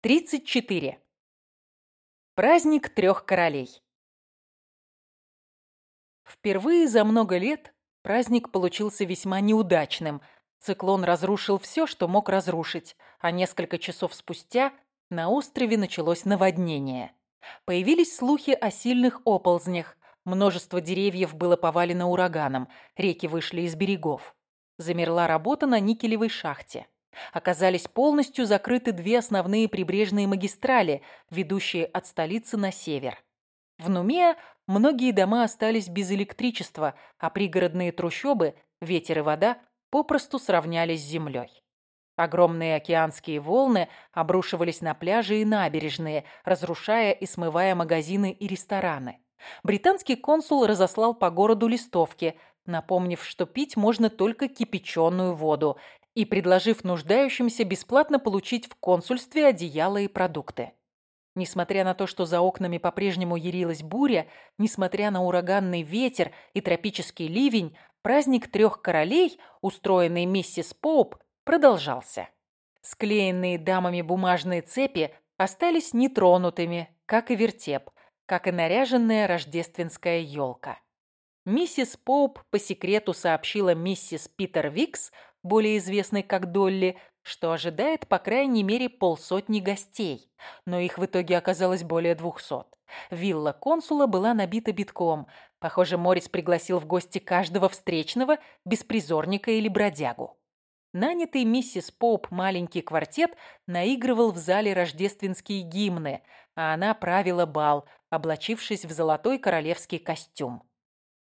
34. Праздник трех королей. Впервые за много лет праздник получился весьма неудачным. Циклон разрушил все, что мог разрушить, а несколько часов спустя на острове началось наводнение. Появились слухи о сильных оползнях, множество деревьев было повалено ураганом, реки вышли из берегов. Замерла работа на никелевой шахте оказались полностью закрыты две основные прибрежные магистрали, ведущие от столицы на север. В Нуме многие дома остались без электричества, а пригородные трущобы, ветер и вода попросту сравнялись с землей. Огромные океанские волны обрушивались на пляжи и набережные, разрушая и смывая магазины и рестораны. Британский консул разослал по городу листовки, напомнив, что пить можно только кипяченую воду, и предложив нуждающимся бесплатно получить в консульстве одеяло и продукты. Несмотря на то, что за окнами по-прежнему ярилась буря, несмотря на ураганный ветер и тропический ливень, праздник трех королей, устроенный миссис Поуп, продолжался. Склеенные дамами бумажные цепи остались нетронутыми, как и вертеп, как и наряженная рождественская елка. Миссис Поуп по секрету сообщила миссис Питер Викс, более известной как Долли, что ожидает по крайней мере полсотни гостей, но их в итоге оказалось более двухсот. Вилла консула была набита битком. Похоже, Морис пригласил в гости каждого встречного, беспризорника или бродягу. Нанятый миссис Поуп маленький квартет наигрывал в зале рождественские гимны, а она правила бал, облачившись в золотой королевский костюм.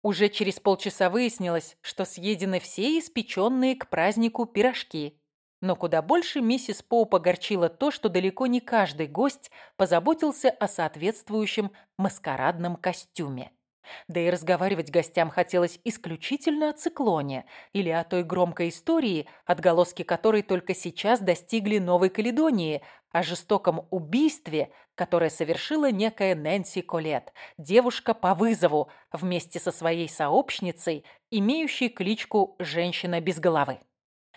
Уже через полчаса выяснилось, что съедены все испеченные к празднику пирожки. Но куда больше миссис Поуп огорчила то, что далеко не каждый гость позаботился о соответствующем маскарадном костюме. Да и разговаривать гостям хотелось исключительно о циклоне или о той громкой истории, отголоски которой только сейчас достигли Новой Каледонии, о жестоком убийстве, которое совершила некая Нэнси Колет, девушка по вызову, вместе со своей сообщницей, имеющей кличку «Женщина без головы».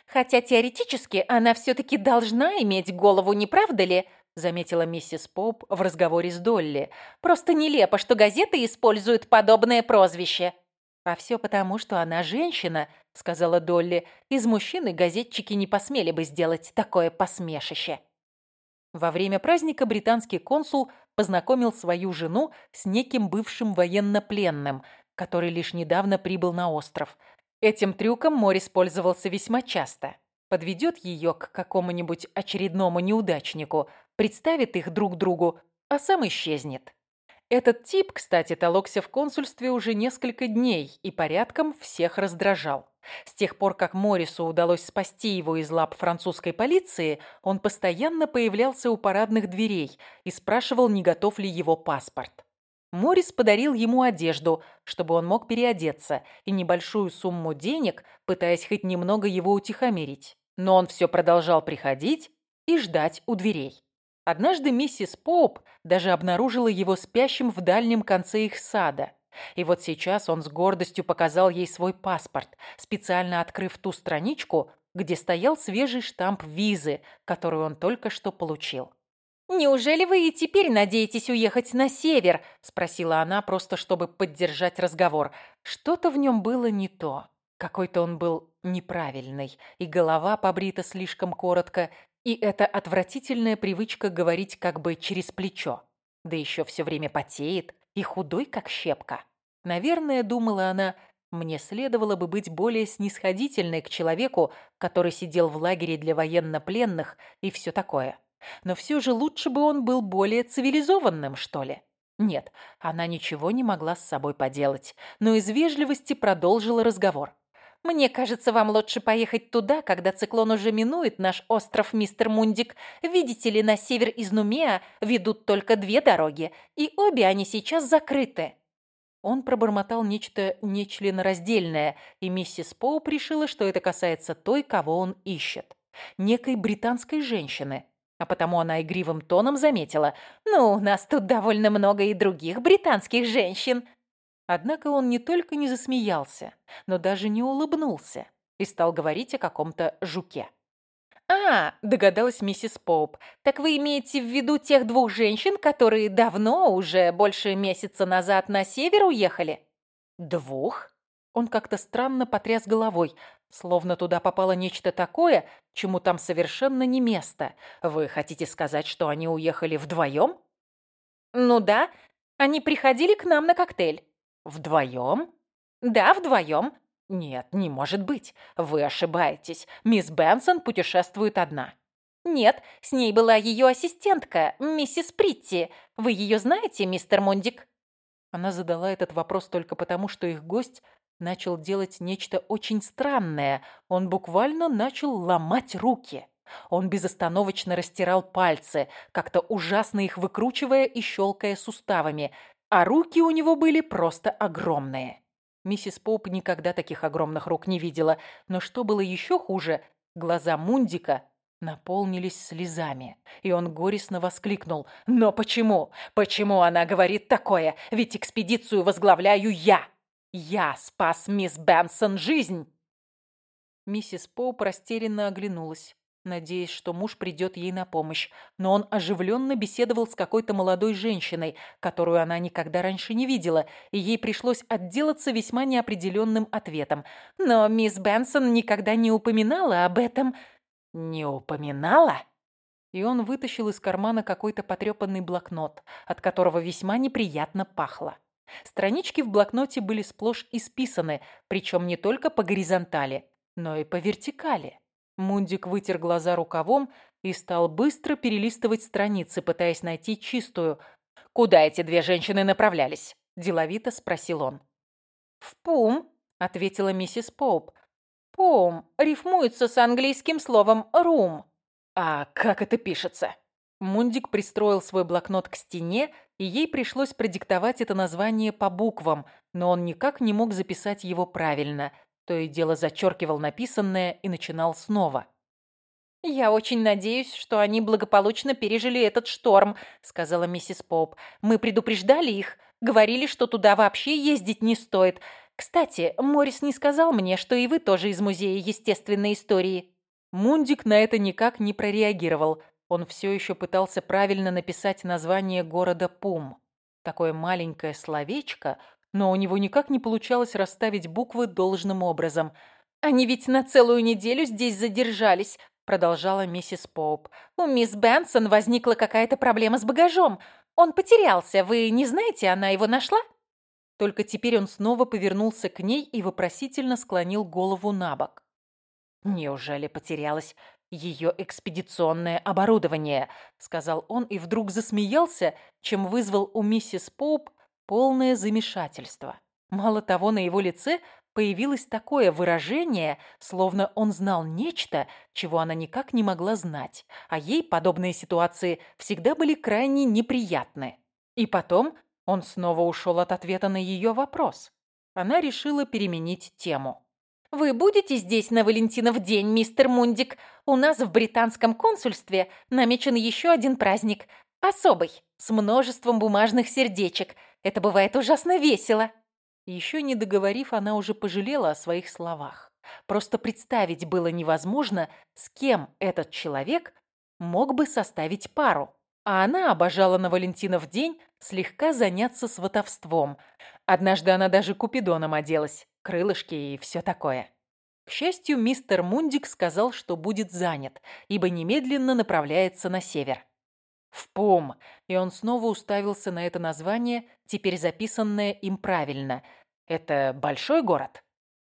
«Хотя теоретически она все-таки должна иметь голову, не правда ли?» заметила миссис Поп в разговоре с Долли. «Просто нелепо, что газеты используют подобное прозвище». «А все потому, что она женщина», — сказала Долли. «Из мужчины газетчики не посмели бы сделать такое посмешище». Во время праздника британский консул познакомил свою жену с неким бывшим военнопленным, который лишь недавно прибыл на остров. Этим трюком Морис пользовался весьма часто. Подведет ее к какому-нибудь очередному неудачнику, представит их друг другу, а сам исчезнет. Этот тип, кстати, толокся в консульстве уже несколько дней и порядком всех раздражал. С тех пор, как Морису удалось спасти его из лап французской полиции, он постоянно появлялся у парадных дверей и спрашивал, не готов ли его паспорт. Морис подарил ему одежду, чтобы он мог переодеться, и небольшую сумму денег, пытаясь хоть немного его утихомирить. Но он все продолжал приходить и ждать у дверей. Однажды миссис Поуп даже обнаружила его спящим в дальнем конце их сада. И вот сейчас он с гордостью показал ей свой паспорт, специально открыв ту страничку, где стоял свежий штамп визы, которую он только что получил. «Неужели вы и теперь надеетесь уехать на север?» – спросила она, просто чтобы поддержать разговор. Что-то в нем было не то. Какой-то он был неправильный, и голова побрита слишком коротко, и эта отвратительная привычка говорить как бы через плечо. Да еще все время потеет и худой, как щепка. Наверное, думала она, мне следовало бы быть более снисходительной к человеку, который сидел в лагере для военнопленных и все такое. Но все же лучше бы он был более цивилизованным, что ли. Нет, она ничего не могла с собой поделать, но из вежливости продолжила разговор. Мне кажется, вам лучше поехать туда, когда циклон уже минует наш остров, мистер Мундик. Видите ли, на север из Нумеа ведут только две дороги, и обе они сейчас закрыты». Он пробормотал нечто нечленораздельное, и миссис Поуп решила, что это касается той, кого он ищет. Некой британской женщины. А потому она игривым тоном заметила. «Ну, у нас тут довольно много и других британских женщин. Однако он не только не засмеялся, но даже не улыбнулся и стал говорить о каком-то жуке. «А, — догадалась миссис Поуп, — так вы имеете в виду тех двух женщин, которые давно, уже больше месяца назад, на север уехали?» «Двух?» Он как-то странно потряс головой, словно туда попало нечто такое, чему там совершенно не место. Вы хотите сказать, что они уехали вдвоем? «Ну да, они приходили к нам на коктейль». «Вдвоем?» «Да, вдвоем». «Нет, не может быть. Вы ошибаетесь. Мисс Бенсон путешествует одна». «Нет, с ней была ее ассистентка, миссис Притти. Вы ее знаете, мистер Мондик?» Она задала этот вопрос только потому, что их гость начал делать нечто очень странное. Он буквально начал ломать руки. Он безостановочно растирал пальцы, как-то ужасно их выкручивая и щелкая суставами, а руки у него были просто огромные. Миссис Поуп никогда таких огромных рук не видела, но что было еще хуже, глаза Мундика наполнились слезами, и он горестно воскликнул. «Но почему? Почему она говорит такое? Ведь экспедицию возглавляю я! Я спас мисс Бенсон жизнь!» Миссис Поуп растерянно оглянулась надеясь, что муж придет ей на помощь, но он оживленно беседовал с какой-то молодой женщиной, которую она никогда раньше не видела, и ей пришлось отделаться весьма неопределенным ответом. Но мисс Бенсон никогда не упоминала об этом. Не упоминала? И он вытащил из кармана какой-то потрепанный блокнот, от которого весьма неприятно пахло. Странички в блокноте были сплошь исписаны, причем не только по горизонтали, но и по вертикали. Мундик вытер глаза рукавом и стал быстро перелистывать страницы, пытаясь найти чистую. «Куда эти две женщины направлялись?» – деловито спросил он. «В Пум», – ответила миссис Поуп. «Пум рифмуется с английским словом «рум». «А как это пишется?» Мундик пристроил свой блокнот к стене, и ей пришлось продиктовать это название по буквам, но он никак не мог записать его правильно – то и дело зачеркивал написанное и начинал снова. «Я очень надеюсь, что они благополучно пережили этот шторм», — сказала миссис Поуп. «Мы предупреждали их, говорили, что туда вообще ездить не стоит. Кстати, Морис не сказал мне, что и вы тоже из Музея естественной истории». Мундик на это никак не прореагировал. Он все еще пытался правильно написать название города Пум. Такое маленькое словечко — но у него никак не получалось расставить буквы должным образом. «Они ведь на целую неделю здесь задержались», — продолжала миссис Поуп. «У мисс Бенсон возникла какая-то проблема с багажом. Он потерялся. Вы не знаете, она его нашла?» Только теперь он снова повернулся к ней и вопросительно склонил голову на бок. «Неужели потерялось ее экспедиционное оборудование?» — сказал он и вдруг засмеялся, чем вызвал у миссис Поуп полное замешательство. Мало того, на его лице появилось такое выражение, словно он знал нечто, чего она никак не могла знать, а ей подобные ситуации всегда были крайне неприятны. И потом он снова ушел от ответа на ее вопрос. Она решила переменить тему. «Вы будете здесь на Валентинов день, мистер Мундик? У нас в британском консульстве намечен еще один праздник. Особый, с множеством бумажных сердечек. Это бывает ужасно весело». Еще не договорив, она уже пожалела о своих словах. Просто представить было невозможно, с кем этот человек мог бы составить пару. А она обожала на Валентинов день слегка заняться сватовством. Однажды она даже купидоном оделась, крылышки и все такое. К счастью, мистер Мундик сказал, что будет занят, ибо немедленно направляется на север в Пум, и он снова уставился на это название, теперь записанное им правильно. Это большой город?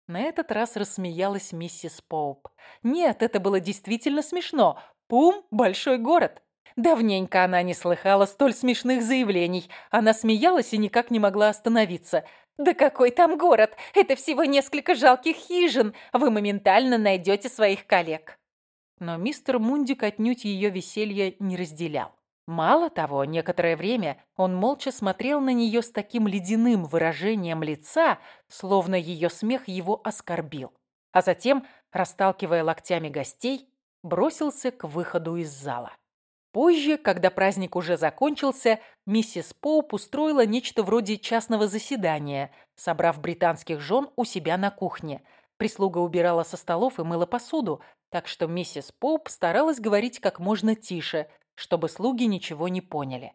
На этот раз рассмеялась миссис Поуп. Нет, это было действительно смешно. Пум – большой город. Давненько она не слыхала столь смешных заявлений. Она смеялась и никак не могла остановиться. «Да какой там город? Это всего несколько жалких хижин. Вы моментально найдете своих коллег». Но мистер Мундик отнюдь ее веселье не разделял. Мало того, некоторое время он молча смотрел на нее с таким ледяным выражением лица, словно ее смех его оскорбил. А затем, расталкивая локтями гостей, бросился к выходу из зала. Позже, когда праздник уже закончился, миссис Поуп устроила нечто вроде частного заседания, собрав британских жен у себя на кухне. Прислуга убирала со столов и мыла посуду, так что миссис Поуп старалась говорить как можно тише, чтобы слуги ничего не поняли.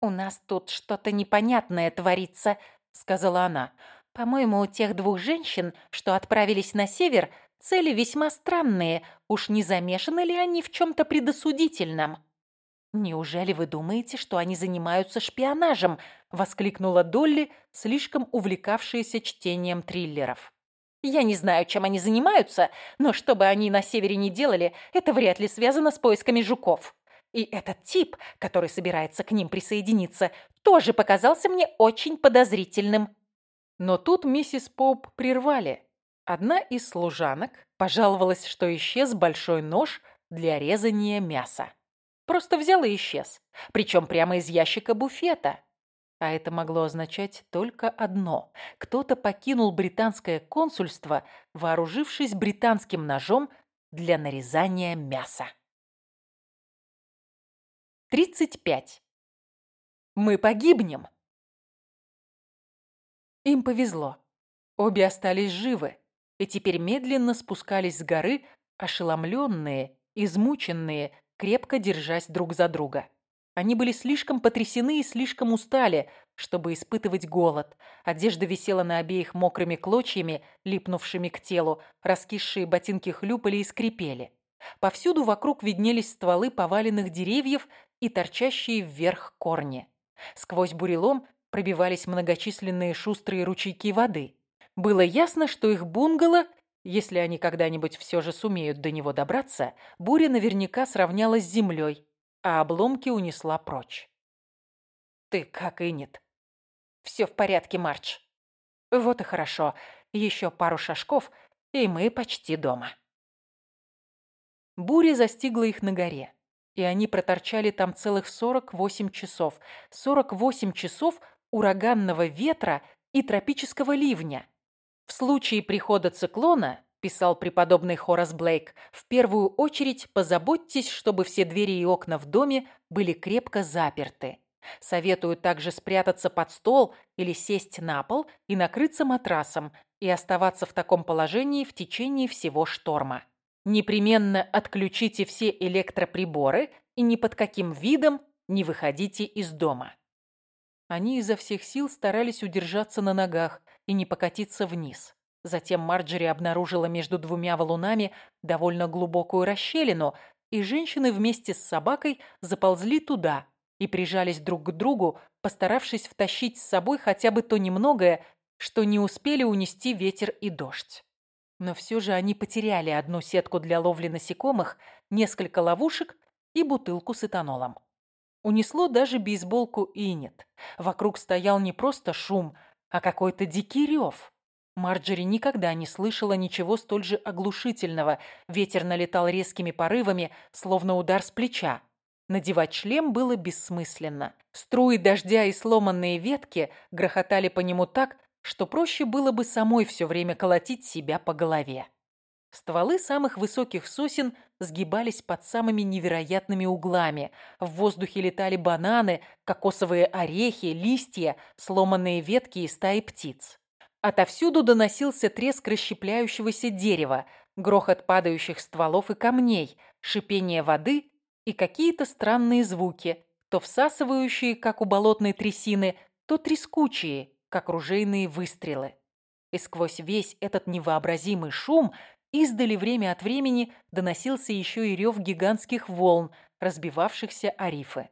«У нас тут что-то непонятное творится», — сказала она. «По-моему, у тех двух женщин, что отправились на север, цели весьма странные. Уж не замешаны ли они в чем-то предосудительном?» «Неужели вы думаете, что они занимаются шпионажем?» — воскликнула Долли, слишком увлекавшаяся чтением триллеров. «Я не знаю, чем они занимаются, но что бы они на севере не делали, это вряд ли связано с поисками жуков. И этот тип, который собирается к ним присоединиться, тоже показался мне очень подозрительным». Но тут миссис Поуп прервали. Одна из служанок пожаловалась, что исчез большой нож для резания мяса. Просто взял и исчез. Причем прямо из ящика буфета. А это могло означать только одно. Кто-то покинул британское консульство, вооружившись британским ножом для нарезания мяса. 35. Мы погибнем. Им повезло. Обе остались живы и теперь медленно спускались с горы, ошеломленные, измученные, крепко держась друг за друга. Они были слишком потрясены и слишком устали, чтобы испытывать голод. Одежда висела на обеих мокрыми клочьями, липнувшими к телу, раскисшие ботинки хлюпали и скрипели. Повсюду вокруг виднелись стволы поваленных деревьев и торчащие вверх корни. Сквозь бурелом пробивались многочисленные шустрые ручейки воды. Было ясно, что их бунгало если они когда-нибудь все же сумеют до него добраться, буря наверняка сравнялась с землей, а обломки унесла прочь. «Ты как и нет. Все в порядке, Мардж. Вот и хорошо. Еще пару шажков, и мы почти дома». Буря застигла их на горе, и они проторчали там целых 48 часов. 48 часов ураганного ветра и тропического ливня – в случае прихода циклона, писал преподобный Хорас Блейк, в первую очередь позаботьтесь, чтобы все двери и окна в доме были крепко заперты. Советую также спрятаться под стол или сесть на пол и накрыться матрасом и оставаться в таком положении в течение всего шторма. Непременно отключите все электроприборы и ни под каким видом не выходите из дома. Они изо всех сил старались удержаться на ногах, и не покатиться вниз. Затем Марджери обнаружила между двумя валунами довольно глубокую расщелину, и женщины вместе с собакой заползли туда и прижались друг к другу, постаравшись втащить с собой хотя бы то немногое, что не успели унести ветер и дождь. Но все же они потеряли одну сетку для ловли насекомых, несколько ловушек и бутылку с этанолом. Унесло даже бейсболку Инет. Вокруг стоял не просто шум, а какой-то дикий рев. Марджери никогда не слышала ничего столь же оглушительного. Ветер налетал резкими порывами, словно удар с плеча. Надевать шлем было бессмысленно. Струи дождя и сломанные ветки грохотали по нему так, что проще было бы самой все время колотить себя по голове. Стволы самых высоких сосен сгибались под самыми невероятными углами. В воздухе летали бананы, кокосовые орехи, листья, сломанные ветки и стаи птиц. Отовсюду доносился треск расщепляющегося дерева, грохот падающих стволов и камней, шипение воды и какие-то странные звуки, то всасывающие, как у болотной трясины, то трескучие, как ружейные выстрелы. И сквозь весь этот невообразимый шум – Издали время от времени доносился еще и рев гигантских волн, разбивавшихся о рифы.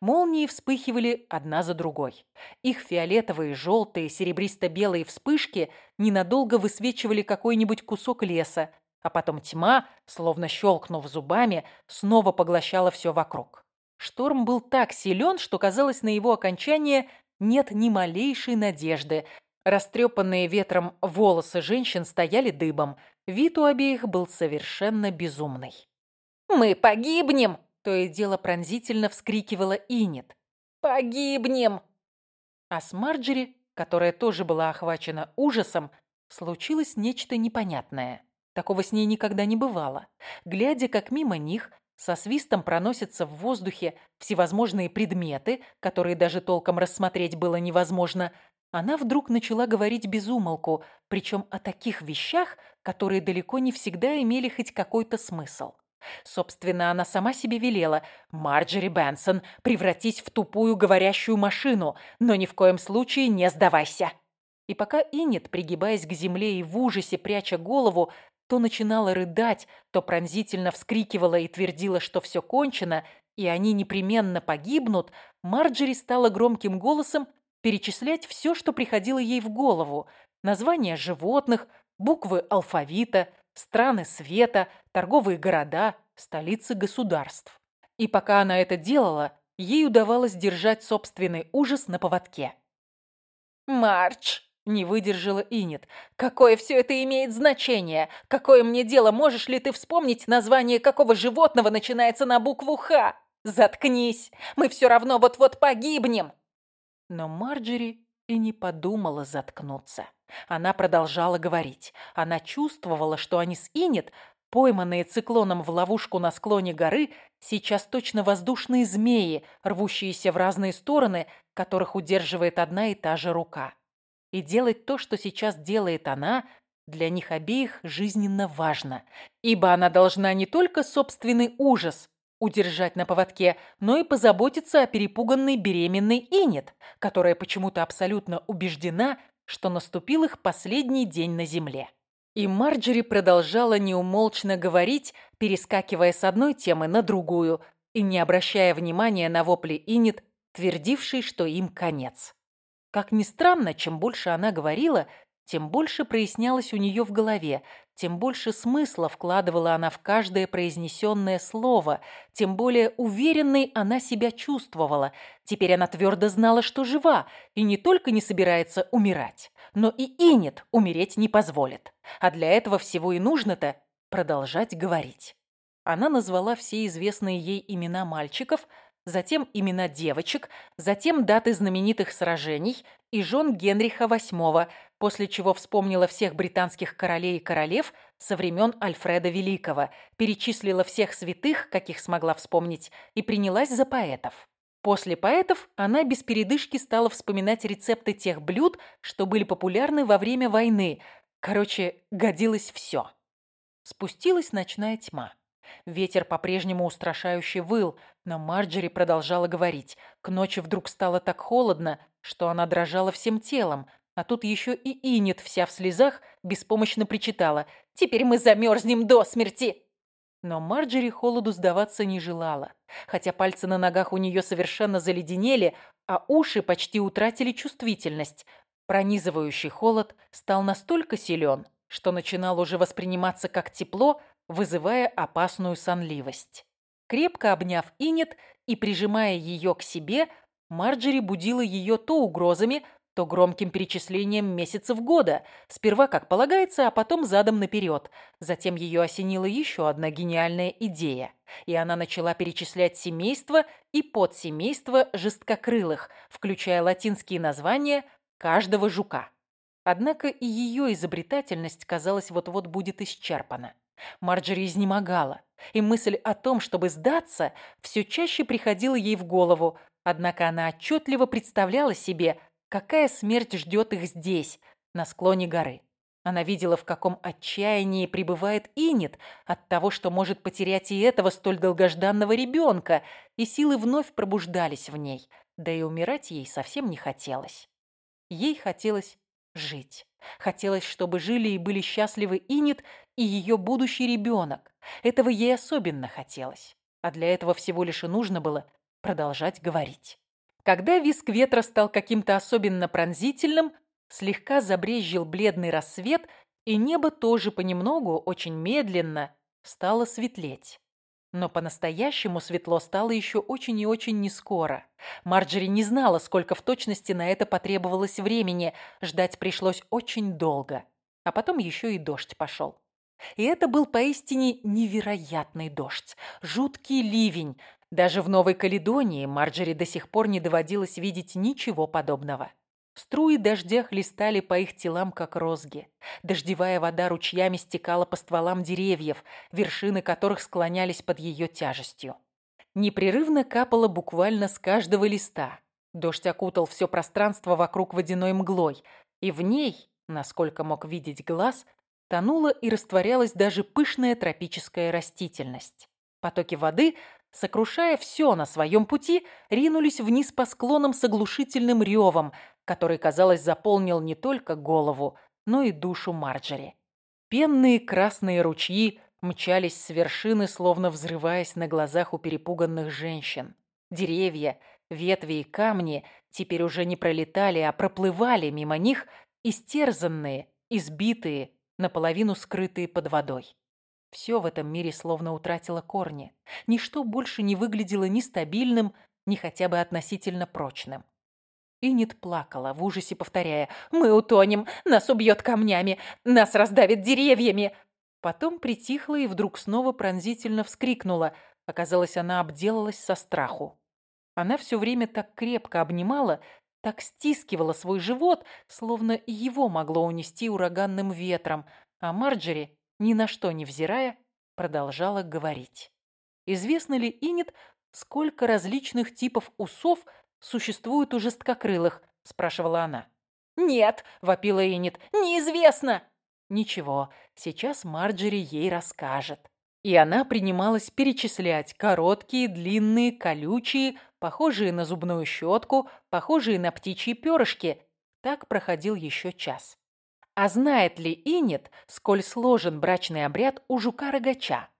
Молнии вспыхивали одна за другой. Их фиолетовые, желтые, серебристо-белые вспышки ненадолго высвечивали какой-нибудь кусок леса, а потом тьма, словно щелкнув зубами, снова поглощала все вокруг. Шторм был так силен, что, казалось, на его окончание нет ни малейшей надежды. Растрепанные ветром волосы женщин стояли дыбом, Вид у обеих был совершенно безумный. «Мы погибнем!» – то и дело пронзительно вскрикивала Инет. «Погибнем!» А с Марджери, которая тоже была охвачена ужасом, случилось нечто непонятное. Такого с ней никогда не бывало. Глядя, как мимо них, Со свистом проносятся в воздухе всевозможные предметы, которые даже толком рассмотреть было невозможно. Она вдруг начала говорить без умолку, причем о таких вещах, которые далеко не всегда имели хоть какой-то смысл. Собственно, она сама себе велела «Марджери Бенсон, превратись в тупую говорящую машину, но ни в коем случае не сдавайся». И пока Инет, пригибаясь к земле и в ужасе пряча голову, то начинала рыдать, то пронзительно вскрикивала и твердила, что все кончено, и они непременно погибнут, Марджери стала громким голосом перечислять все, что приходило ей в голову. Названия животных, буквы алфавита, страны света, торговые города, столицы государств. И пока она это делала, ей удавалось держать собственный ужас на поводке. «Марч!» Не выдержала Инет. «Какое все это имеет значение? Какое мне дело? Можешь ли ты вспомнить название какого животного начинается на букву «Х»? Заткнись! Мы все равно вот-вот погибнем!» Но Марджери и не подумала заткнуться. Она продолжала говорить. Она чувствовала, что они с Инет, пойманные циклоном в ловушку на склоне горы, сейчас точно воздушные змеи, рвущиеся в разные стороны, которых удерживает одна и та же рука. И делать то, что сейчас делает она, для них обеих жизненно важно, ибо она должна не только собственный ужас удержать на поводке, но и позаботиться о перепуганной беременной Инет, которая почему-то абсолютно убеждена, что наступил их последний день на земле. И Марджери продолжала неумолчно говорить, перескакивая с одной темы на другую и не обращая внимания на вопли Инет, твердившей, что им конец. Как ни странно, чем больше она говорила, тем больше прояснялось у нее в голове, тем больше смысла вкладывала она в каждое произнесенное слово, тем более уверенной она себя чувствовала. Теперь она твердо знала, что жива, и не только не собирается умирать, но и Инет умереть не позволит. А для этого всего и нужно-то продолжать говорить. Она назвала все известные ей имена мальчиков – затем имена девочек, затем даты знаменитых сражений и жен Генриха VIII, после чего вспомнила всех британских королей и королев со времен Альфреда Великого, перечислила всех святых, каких смогла вспомнить, и принялась за поэтов. После поэтов она без передышки стала вспоминать рецепты тех блюд, что были популярны во время войны. Короче, годилось все. Спустилась ночная тьма. Ветер по-прежнему устрашающе выл, но Марджери продолжала говорить. К ночи вдруг стало так холодно, что она дрожала всем телом, а тут еще и Инет вся в слезах беспомощно причитала. «Теперь мы замерзнем до смерти!» Но Марджери холоду сдаваться не желала, хотя пальцы на ногах у нее совершенно заледенели, а уши почти утратили чувствительность. Пронизывающий холод стал настолько силен, что начинал уже восприниматься как тепло, вызывая опасную сонливость. Крепко обняв Инет и прижимая ее к себе, Марджери будила ее то угрозами, то громким перечислением месяцев года, сперва как полагается, а потом задом наперед. Затем ее осенила еще одна гениальная идея, и она начала перечислять семейства и подсемейства жесткокрылых, включая латинские названия каждого жука. Однако и ее изобретательность, казалось, вот-вот будет исчерпана. Марджери изнемогала, и мысль о том, чтобы сдаться, все чаще приходила ей в голову, однако она отчетливо представляла себе, какая смерть ждет их здесь, на склоне горы. Она видела, в каком отчаянии пребывает Инет от того, что может потерять и этого столь долгожданного ребенка, и силы вновь пробуждались в ней, да и умирать ей совсем не хотелось. Ей хотелось жить. Хотелось, чтобы жили и были счастливы Инет и ее будущий ребенок. Этого ей особенно хотелось. А для этого всего лишь и нужно было продолжать говорить. Когда виск ветра стал каким-то особенно пронзительным, слегка забрезжил бледный рассвет, и небо тоже понемногу, очень медленно, стало светлеть. Но по-настоящему светло стало еще очень и очень нескоро. Марджери не знала, сколько в точности на это потребовалось времени. Ждать пришлось очень долго. А потом еще и дождь пошел. И это был поистине невероятный дождь. Жуткий ливень. Даже в Новой Каледонии Марджери до сих пор не доводилось видеть ничего подобного. Струи дождя хлестали по их телам, как розги. Дождевая вода ручьями стекала по стволам деревьев, вершины которых склонялись под ее тяжестью. Непрерывно капало буквально с каждого листа. Дождь окутал все пространство вокруг водяной мглой, и в ней, насколько мог видеть глаз, тонула и растворялась даже пышная тропическая растительность. Потоки воды, сокрушая все на своем пути, ринулись вниз по склонам с оглушительным ревом, который, казалось, заполнил не только голову, но и душу Марджери. Пенные красные ручьи мчались с вершины, словно взрываясь на глазах у перепуганных женщин. Деревья, ветви и камни теперь уже не пролетали, а проплывали мимо них, истерзанные, избитые, наполовину скрытые под водой. Все в этом мире словно утратило корни. Ничто больше не выглядело ни стабильным, ни хотя бы относительно прочным. Иннет плакала, в ужасе повторяя «Мы утонем! Нас убьет камнями! Нас раздавит деревьями!» Потом притихла и вдруг снова пронзительно вскрикнула. Оказалось, она обделалась со страху. Она все время так крепко обнимала, так стискивала свой живот, словно его могло унести ураганным ветром, а Марджери ни на что не взирая, продолжала говорить. Известно ли Инет, сколько различных типов усов существует у жесткокрылых? спрашивала она. Нет, вопила Инет, неизвестно. Ничего, сейчас Марджери ей расскажет. И она принималась перечислять короткие, длинные, колючие, похожие на зубную щетку, похожие на птичьи перышки. Так проходил еще час. А знает ли Инет, сколь сложен брачный обряд у жука-рогача?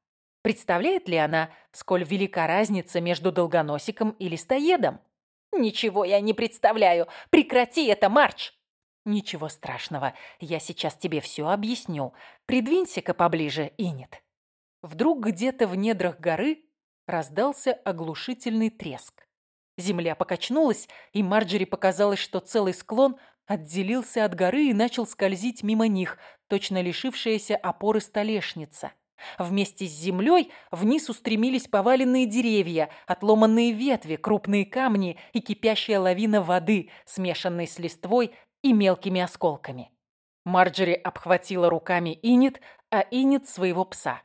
Представляет ли она, сколь велика разница между долгоносиком и листоедом? «Ничего я не представляю! Прекрати это, Марч!» «Ничего страшного, я сейчас тебе все объясню. Придвинься-ка поближе, Инет». Вдруг где-то в недрах горы раздался оглушительный треск. Земля покачнулась, и Марджери показалось, что целый склон отделился от горы и начал скользить мимо них, точно лишившаяся опоры столешница. Вместе с землей вниз устремились поваленные деревья, отломанные ветви, крупные камни и кипящая лавина воды, смешанной с листвой и мелкими осколками. Марджери обхватила руками Инит, а Инит своего пса.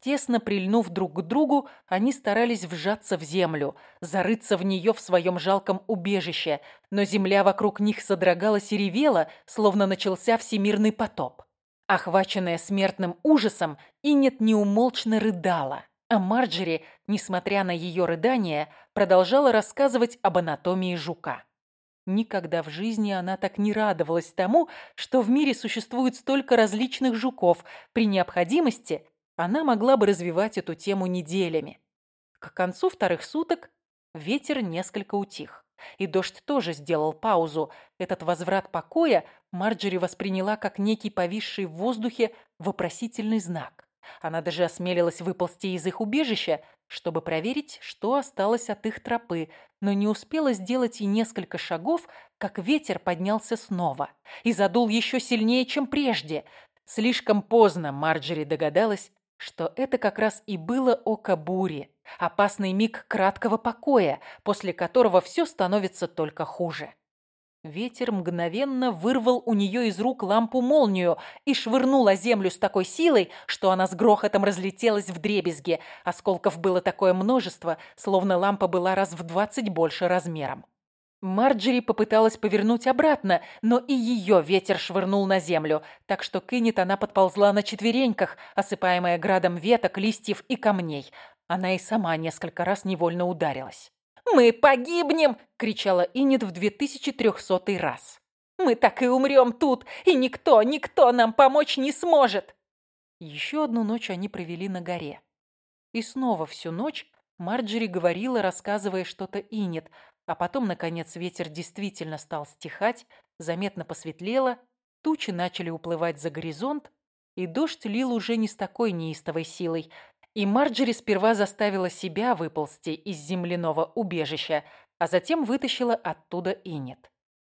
Тесно прильнув друг к другу, они старались вжаться в землю, зарыться в нее в своем жалком убежище, но земля вокруг них содрогалась и ревела, словно начался всемирный потоп. Охваченная смертным ужасом, Иннет неумолчно рыдала, а Марджери, несмотря на ее рыдание, продолжала рассказывать об анатомии жука. Никогда в жизни она так не радовалась тому, что в мире существует столько различных жуков. При необходимости она могла бы развивать эту тему неделями. К концу вторых суток ветер несколько утих. И дождь тоже сделал паузу. Этот возврат покоя Марджери восприняла как некий повисший в воздухе вопросительный знак. Она даже осмелилась выползти из их убежища, чтобы проверить, что осталось от их тропы, но не успела сделать и несколько шагов, как ветер поднялся снова и задул еще сильнее, чем прежде. Слишком поздно Марджери догадалась, что это как раз и было око бури, опасный миг краткого покоя, после которого все становится только хуже. Ветер мгновенно вырвал у нее из рук лампу-молнию и швырнул о землю с такой силой, что она с грохотом разлетелась в дребезге. Осколков было такое множество, словно лампа была раз в двадцать больше размером. Марджери попыталась повернуть обратно, но и ее ветер швырнул на землю, так что Кеннет она подползла на четвереньках, осыпаемая градом веток, листьев и камней. Она и сама несколько раз невольно ударилась. «Мы погибнем!» — кричала Иннет в 2300 раз. «Мы так и умрем тут, и никто, никто нам помочь не сможет!» Еще одну ночь они провели на горе. И снова всю ночь Марджери говорила, рассказывая что-то Иннет, а потом, наконец, ветер действительно стал стихать, заметно посветлело, тучи начали уплывать за горизонт, и дождь лил уже не с такой неистовой силой. И Марджери сперва заставила себя выползти из земляного убежища, а затем вытащила оттуда Инет.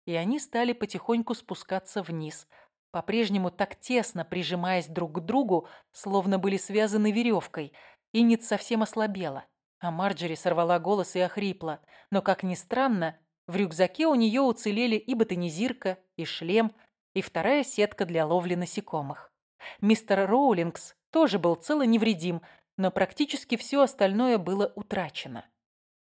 И они стали потихоньку спускаться вниз, по-прежнему так тесно прижимаясь друг к другу, словно были связаны веревкой. Инет совсем ослабела. А Марджери сорвала голос и охрипла. Но, как ни странно, В рюкзаке у нее уцелели и ботанизирка, и шлем, и вторая сетка для ловли насекомых. Мистер Роулингс тоже был цел и невредим, но практически все остальное было утрачено.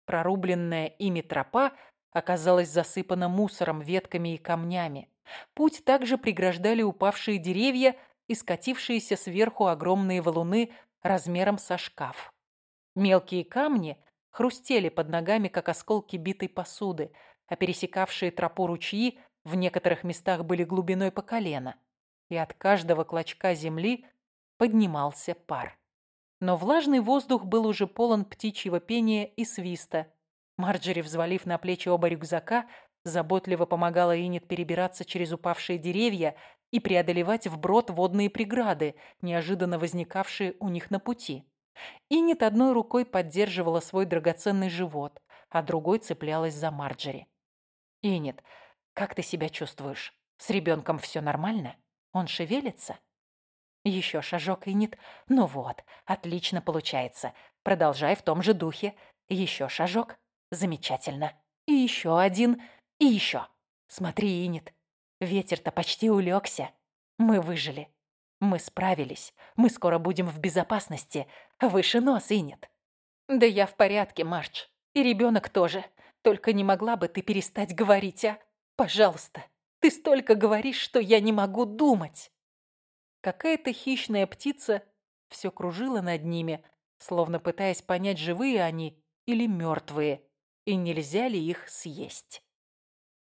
Прорубленная ими тропа оказалась засыпана мусором, ветками и камнями. Путь также преграждали упавшие деревья и скатившиеся сверху огромные валуны размером со шкаф. Мелкие камни хрустели под ногами, как осколки битой посуды, а пересекавшие тропу ручьи в некоторых местах были глубиной по колено, и от каждого клочка земли поднимался пар. Но влажный воздух был уже полон птичьего пения и свиста. Марджери, взвалив на плечи оба рюкзака, заботливо помогала Инет перебираться через упавшие деревья и преодолевать вброд водные преграды, неожиданно возникавшие у них на пути. Инет одной рукой поддерживала свой драгоценный живот, а другой цеплялась за Марджери. «Инет, как ты себя чувствуешь? С ребенком все нормально? Он шевелится?» Еще шажок, Инет. Ну вот, отлично получается. Продолжай в том же духе. Еще шажок. Замечательно. И еще один. И еще. Смотри, Инет. Ветер-то почти улегся. Мы выжили. Мы справились. Мы скоро будем в безопасности. Выше нос, Инет. Да я в порядке, Марч. И ребенок тоже. Только не могла бы ты перестать говорить, а? Пожалуйста. Ты столько говоришь, что я не могу думать. Какая-то хищная птица все кружила над ними, словно пытаясь понять, живые они или мертвые, и нельзя ли их съесть.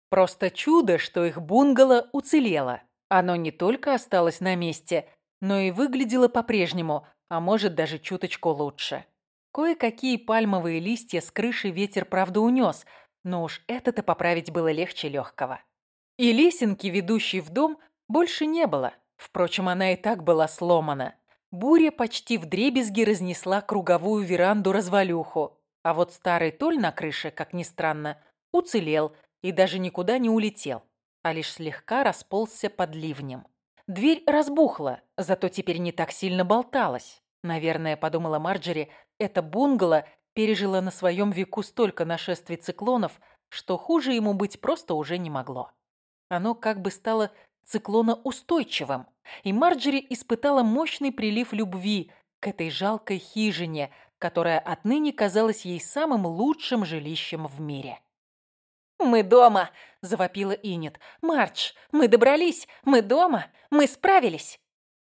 Просто чудо, что их бунгало уцелело. Оно не только осталось на месте, но и выглядело по-прежнему, а может даже чуточку лучше. Кое-какие пальмовые листья с крыши ветер, правда, унес, но уж это-то поправить было легче легкого. И лесенки, ведущей в дом, больше не было. Впрочем, она и так была сломана. Буря почти вдребезги разнесла круговую веранду-развалюху, а вот старый толь на крыше, как ни странно, уцелел и даже никуда не улетел, а лишь слегка расползся под ливнем. Дверь разбухла, зато теперь не так сильно болталась. Наверное, подумала Марджери, это бунгало пережило на своем веку столько нашествий циклонов, что хуже ему быть просто уже не могло. Оно как бы стало циклоноустойчивым, и Марджери испытала мощный прилив любви к этой жалкой хижине, которая отныне казалась ей самым лучшим жилищем в мире. «Мы дома!» – завопила Инет. «Мардж, мы добрались! Мы дома! Мы справились!»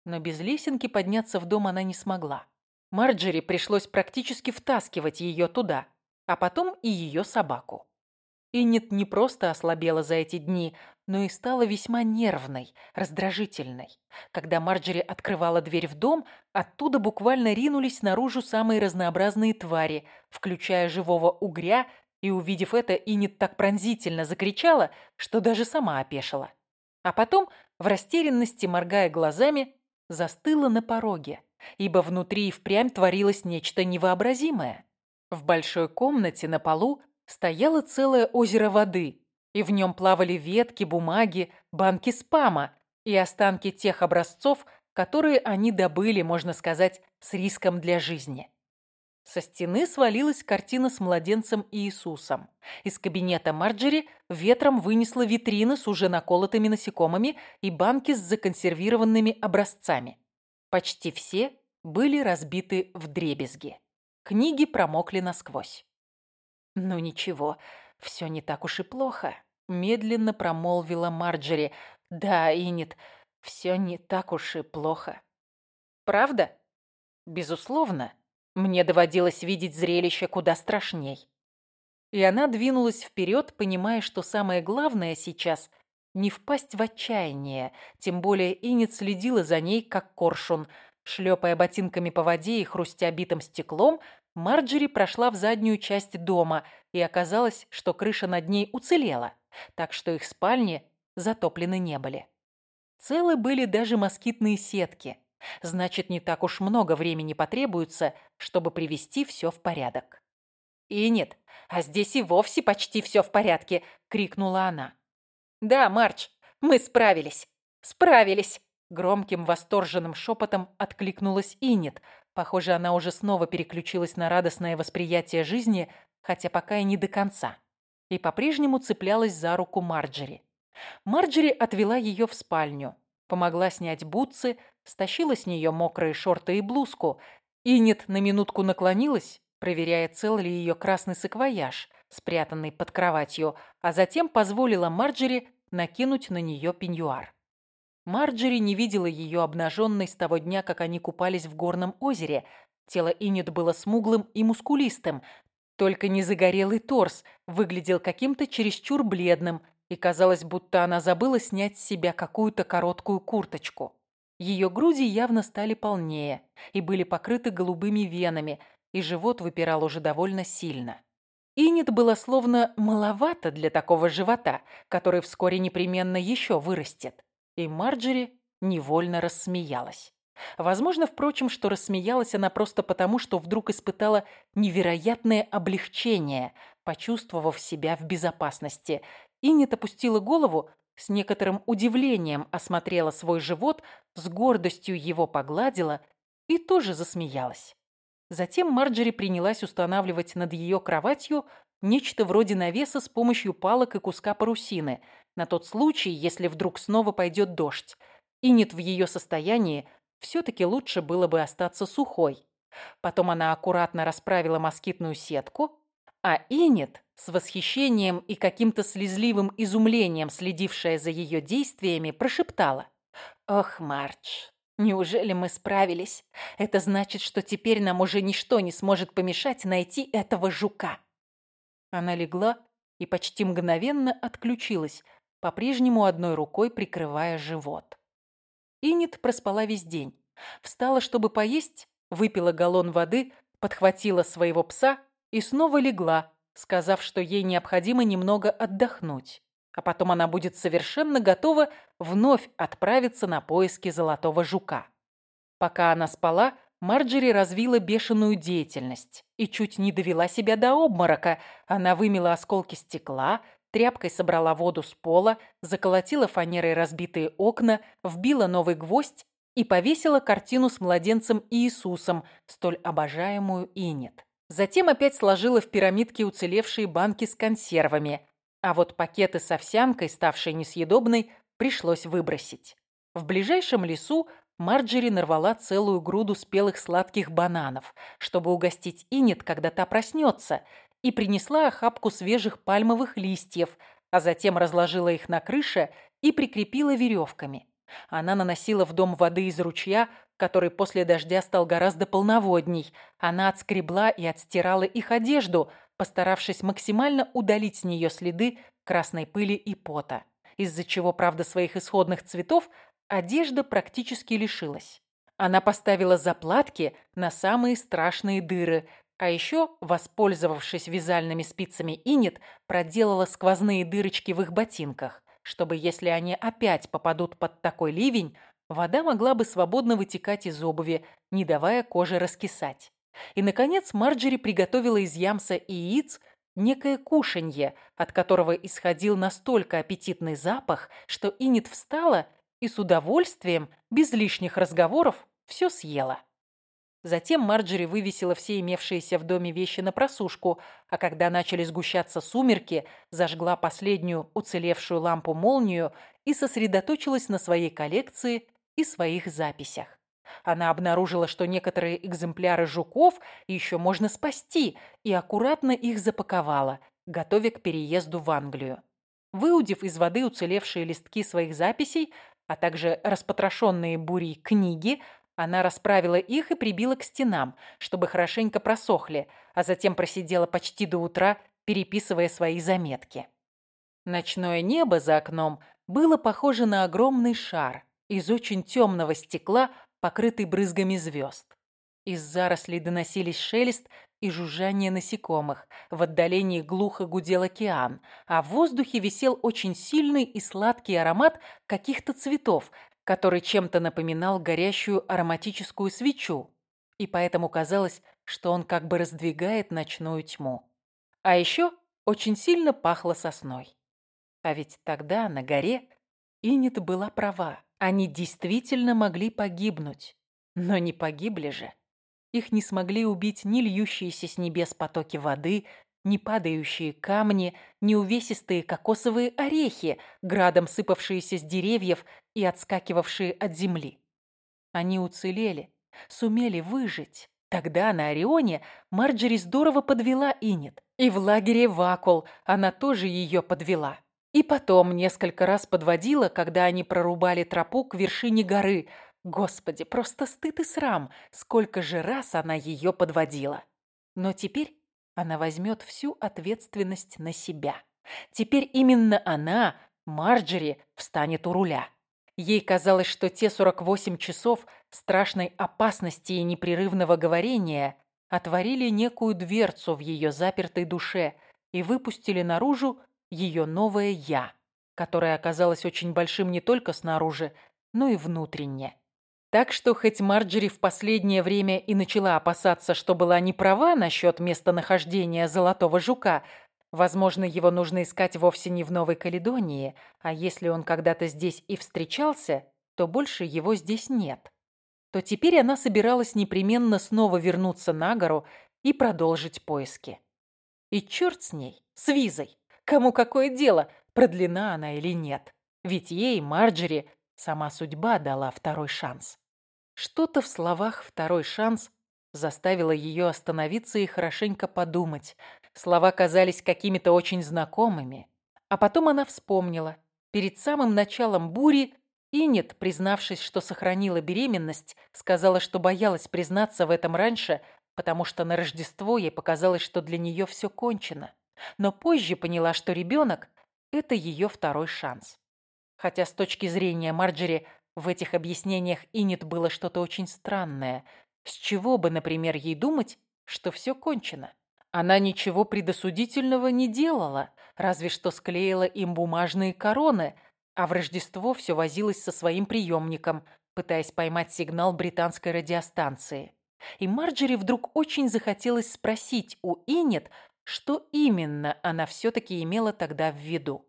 Но без лесенки подняться в дом она не смогла. Марджери пришлось практически втаскивать ее туда, а потом и ее собаку. Иннет не просто ослабела за эти дни, но и стала весьма нервной, раздражительной. Когда Марджери открывала дверь в дом, оттуда буквально ринулись наружу самые разнообразные твари, включая живого угря, и, увидев это, Иннет так пронзительно закричала, что даже сама опешила. А потом, в растерянности, моргая глазами, застыла на пороге, ибо внутри и впрямь творилось нечто невообразимое. В большой комнате на полу стояло целое озеро воды, и в нем плавали ветки, бумаги, банки спама и останки тех образцов, которые они добыли, можно сказать, с риском для жизни. Со стены свалилась картина с младенцем Иисусом. Из кабинета Марджери ветром вынесла витрины с уже наколотыми насекомыми и банки с законсервированными образцами. Почти все были разбиты в дребезги. Книги промокли насквозь. «Ну ничего, все не так уж и плохо», — медленно промолвила Марджери. «Да, Инит, все не так уж и плохо». «Правда?» «Безусловно. Мне доводилось видеть зрелище куда страшней». И она двинулась вперед, понимая, что самое главное сейчас — не впасть в отчаяние, тем более Инит следила за ней, как коршун. Шлепая ботинками по воде и хрустя битым стеклом, Марджери прошла в заднюю часть дома, и оказалось, что крыша над ней уцелела, так что их спальни затоплены не были. Целы были даже москитные сетки. Значит, не так уж много времени потребуется, чтобы привести все в порядок. «И нет, а здесь и вовсе почти все в порядке!» — крикнула она. «Да, Марч, мы справились! Справились!» Громким восторженным шепотом откликнулась Инет, Похоже, она уже снова переключилась на радостное восприятие жизни, хотя пока и не до конца. и по-прежнему цеплялась за руку Марджери. Марджери отвела ее в спальню, помогла снять бутсы, стащила с нее мокрые шорты и блузку. Инет на минутку наклонилась, проверяя, цел ли ее красный саквояж, спрятанный под кроватью, а затем позволила Марджери накинуть на нее пеньюар. Марджери не видела ее обнаженной с того дня, как они купались в горном озере. Тело Инет было смуглым и мускулистым, только незагорелый торс выглядел каким-то чересчур бледным, и казалось, будто она забыла снять с себя какую-то короткую курточку. Ее груди явно стали полнее и были покрыты голубыми венами, и живот выпирал уже довольно сильно. Инет было словно маловато для такого живота, который вскоре непременно еще вырастет. И Марджери невольно рассмеялась. Возможно, впрочем, что рассмеялась она просто потому, что вдруг испытала невероятное облегчение, почувствовав себя в безопасности. Инет опустила голову, с некоторым удивлением осмотрела свой живот, с гордостью его погладила и тоже засмеялась. Затем Марджери принялась устанавливать над ее кроватью нечто вроде навеса с помощью палок и куска парусины, на тот случай, если вдруг снова пойдет дождь. Инет в ее состоянии все-таки лучше было бы остаться сухой. Потом она аккуратно расправила москитную сетку, а Инет, с восхищением и каким-то слезливым изумлением, следившая за ее действиями, прошептала. «Ох, Мардж, неужели мы справились? Это значит, что теперь нам уже ничто не сможет помешать найти этого жука». Она легла и почти мгновенно отключилась, по-прежнему одной рукой прикрывая живот. Инит проспала весь день. Встала, чтобы поесть, выпила галлон воды, подхватила своего пса и снова легла, сказав, что ей необходимо немного отдохнуть. А потом она будет совершенно готова вновь отправиться на поиски золотого жука. Пока она спала, Марджери развила бешеную деятельность и чуть не довела себя до обморока. Она вымела осколки стекла, тряпкой собрала воду с пола, заколотила фанерой разбитые окна, вбила новый гвоздь и повесила картину с младенцем Иисусом, столь обожаемую Инет. Затем опять сложила в пирамидке уцелевшие банки с консервами, а вот пакеты с овсянкой, ставшей несъедобной, пришлось выбросить. В ближайшем лесу Марджери нарвала целую груду спелых сладких бананов, чтобы угостить Инет, когда та проснется, и принесла охапку свежих пальмовых листьев, а затем разложила их на крыше и прикрепила веревками. Она наносила в дом воды из ручья, который после дождя стал гораздо полноводней. Она отскребла и отстирала их одежду, постаравшись максимально удалить с нее следы красной пыли и пота, из-за чего, правда, своих исходных цветов одежда практически лишилась. Она поставила заплатки на самые страшные дыры, а еще, воспользовавшись вязальными спицами Инет, проделала сквозные дырочки в их ботинках, чтобы, если они опять попадут под такой ливень, вода могла бы свободно вытекать из обуви, не давая коже раскисать. И, наконец, Марджери приготовила из ямса и яиц некое кушанье, от которого исходил настолько аппетитный запах, что Инет встала и с удовольствием, без лишних разговоров, все съела. Затем Марджери вывесила все имевшиеся в доме вещи на просушку, а когда начали сгущаться сумерки, зажгла последнюю уцелевшую лампу-молнию и сосредоточилась на своей коллекции и своих записях. Она обнаружила, что некоторые экземпляры жуков еще можно спасти, и аккуратно их запаковала, готовя к переезду в Англию. Выудив из воды уцелевшие листки своих записей, а также распотрошенные бурей книги, она расправила их и прибила к стенам, чтобы хорошенько просохли, а затем просидела почти до утра, переписывая свои заметки. Ночное небо за окном было похоже на огромный шар из очень темного стекла, покрытый брызгами звезд. Из зарослей доносились шелест и жужжание насекомых. В отдалении глухо гудел океан, а в воздухе висел очень сильный и сладкий аромат каких-то цветов, который чем-то напоминал горящую ароматическую свечу, и поэтому казалось, что он как бы раздвигает ночную тьму. А еще очень сильно пахло сосной. А ведь тогда на горе Инет была права. Они действительно могли погибнуть. Но не погибли же. Их не смогли убить ни льющиеся с небес потоки воды, ни падающие камни, ни увесистые кокосовые орехи, градом сыпавшиеся с деревьев и отскакивавшие от земли. Они уцелели, сумели выжить. Тогда на Орионе Марджери здорово подвела Инет. И в лагере Вакул она тоже ее подвела. И потом несколько раз подводила, когда они прорубали тропу к вершине горы. Господи, просто стыд и срам, сколько же раз она ее подводила. Но теперь она возьмет всю ответственность на себя. Теперь именно она, Марджери, встанет у руля. Ей казалось, что те 48 часов страшной опасности и непрерывного говорения отворили некую дверцу в ее запертой душе и выпустили наружу ее новое «я», которое оказалось очень большим не только снаружи, но и внутренне. Так что хоть Марджери в последнее время и начала опасаться, что была не права насчет местонахождения золотого жука, возможно, его нужно искать вовсе не в Новой Каледонии, а если он когда-то здесь и встречался, то больше его здесь нет, то теперь она собиралась непременно снова вернуться на гору и продолжить поиски. И черт с ней, с визой. Кому какое дело, продлена она или нет. Ведь ей, Марджери, сама судьба дала второй шанс. Что-то в словах «второй шанс» заставило ее остановиться и хорошенько подумать. Слова казались какими-то очень знакомыми. А потом она вспомнила. Перед самым началом бури Инет, признавшись, что сохранила беременность, сказала, что боялась признаться в этом раньше, потому что на Рождество ей показалось, что для нее все кончено. Но позже поняла, что ребенок – это ее второй шанс. Хотя с точки зрения Марджери в этих объяснениях Инет было что-то очень странное. С чего бы, например, ей думать, что все кончено? Она ничего предосудительного не делала, разве что склеила им бумажные короны, а в Рождество все возилась со своим приемником, пытаясь поймать сигнал британской радиостанции. И Марджери вдруг очень захотелось спросить у Инет, что именно она все-таки имела тогда в виду.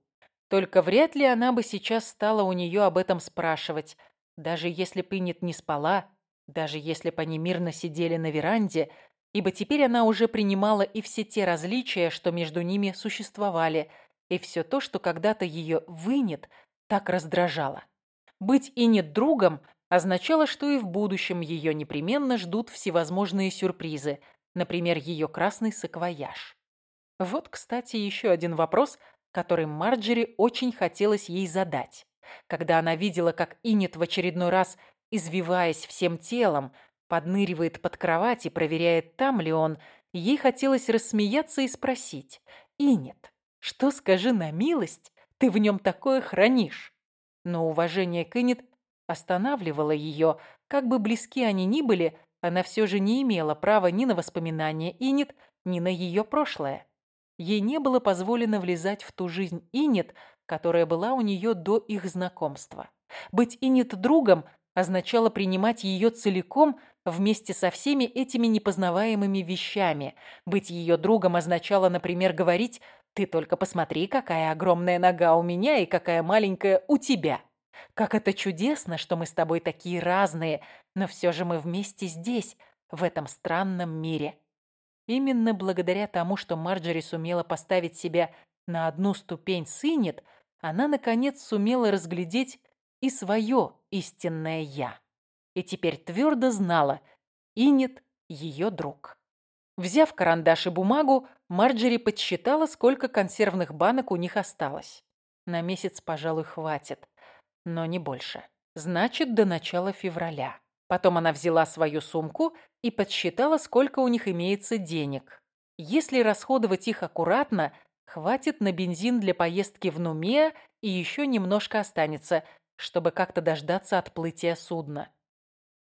Только вряд ли она бы сейчас стала у нее об этом спрашивать, даже если бы Инет не спала, даже если бы они мирно сидели на веранде, ибо теперь она уже принимала и все те различия, что между ними существовали, и все то, что когда-то ее вынет, так раздражало. Быть Инет другом означало, что и в будущем ее непременно ждут всевозможные сюрпризы, например, ее красный саквояж. Вот, кстати, еще один вопрос – который Марджери очень хотелось ей задать. Когда она видела, как Инет в очередной раз, извиваясь всем телом, подныривает под кровать и проверяет, там ли он, ей хотелось рассмеяться и спросить. «Инет, что, скажи на милость, ты в нем такое хранишь?» Но уважение к Инет останавливало ее. Как бы близки они ни были, она все же не имела права ни на воспоминания Инет, ни на ее прошлое. Ей не было позволено влезать в ту жизнь Инет, которая была у нее до их знакомства. Быть Инет другом означало принимать ее целиком вместе со всеми этими непознаваемыми вещами. Быть ее другом означало, например, говорить «Ты только посмотри, какая огромная нога у меня и какая маленькая у тебя». Как это чудесно, что мы с тобой такие разные, но все же мы вместе здесь, в этом странном мире. Именно благодаря тому, что Марджори сумела поставить себя на одну ступень с Инет, она, наконец, сумела разглядеть и свое истинное «я». И теперь твердо знала, Инет – ее друг. Взяв карандаш и бумагу, Марджери подсчитала, сколько консервных банок у них осталось. На месяц, пожалуй, хватит, но не больше. Значит, до начала февраля. Потом она взяла свою сумку и подсчитала, сколько у них имеется денег. Если расходовать их аккуратно, хватит на бензин для поездки в Нуме и еще немножко останется, чтобы как-то дождаться отплытия судна.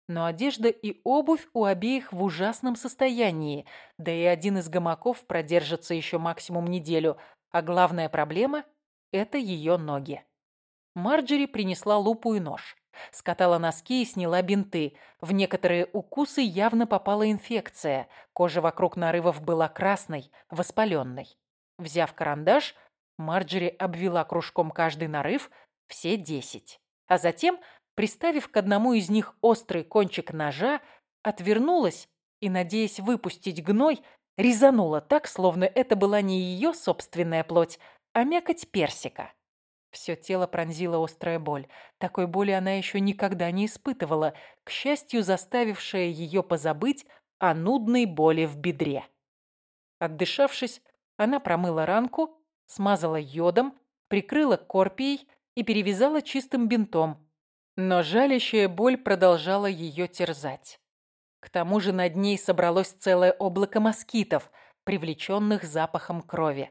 Но одежда и обувь у обеих в ужасном состоянии, да и один из гамаков продержится еще максимум неделю, а главная проблема – это ее ноги. Марджери принесла лупу и нож. Скатала носки и сняла бинты. В некоторые укусы явно попала инфекция. Кожа вокруг нарывов была красной, воспаленной. Взяв карандаш, Марджери обвела кружком каждый нарыв, все десять. А затем, приставив к одному из них острый кончик ножа, отвернулась и, надеясь выпустить гной, резануло так, словно это была не ее собственная плоть, а мякоть персика. Все тело пронзила острая боль. Такой боли она еще никогда не испытывала, к счастью, заставившая ее позабыть о нудной боли в бедре. Отдышавшись, она промыла ранку, смазала йодом, прикрыла корпией и перевязала чистым бинтом. Но жалящая боль продолжала ее терзать. К тому же над ней собралось целое облако москитов, привлеченных запахом крови.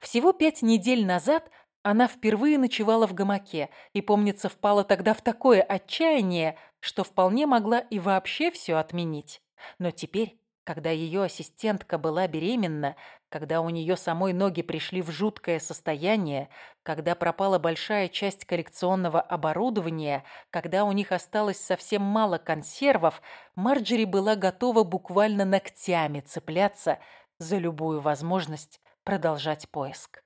Всего пять недель назад она впервые ночевала в гамаке и, помнится, впала тогда в такое отчаяние, что вполне могла и вообще все отменить. Но теперь, когда ее ассистентка была беременна, когда у нее самой ноги пришли в жуткое состояние, когда пропала большая часть коллекционного оборудования, когда у них осталось совсем мало консервов, Марджери была готова буквально ногтями цепляться за любую возможность продолжать поиск.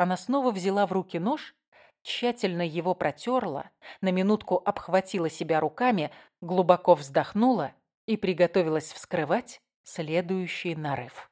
Она снова взяла в руки нож, тщательно его протерла, на минутку обхватила себя руками, глубоко вздохнула и приготовилась вскрывать следующий нарыв.